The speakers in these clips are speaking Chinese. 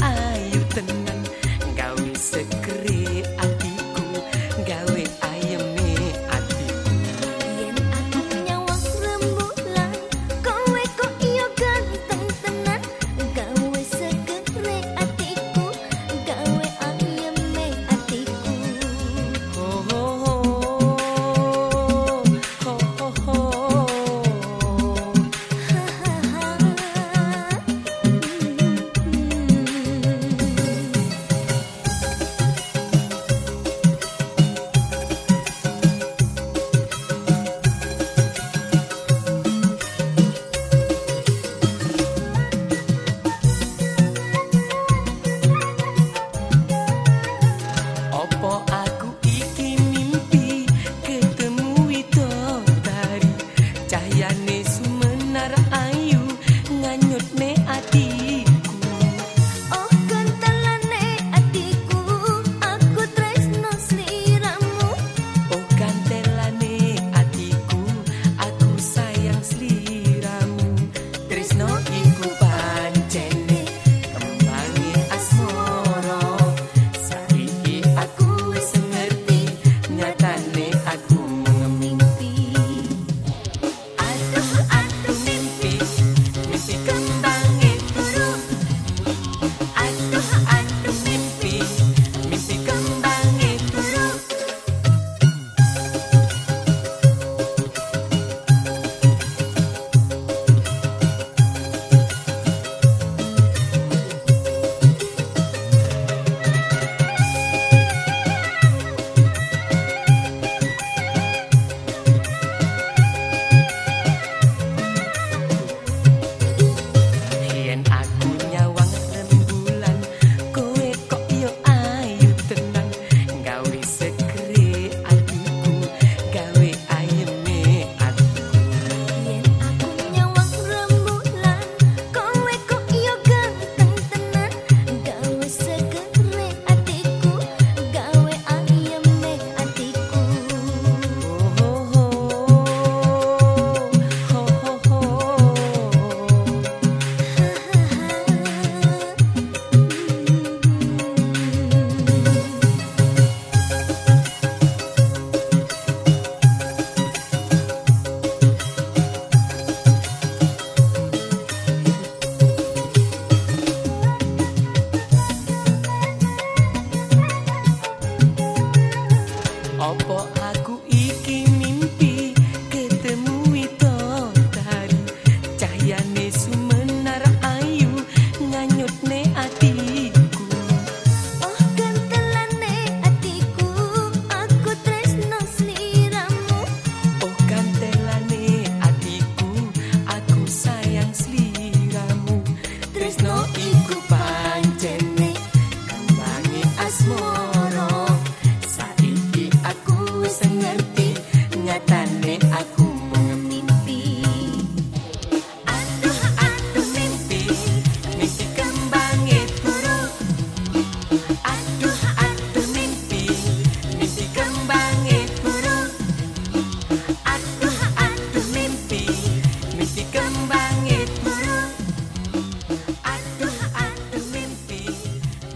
Ai yêu?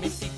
me see.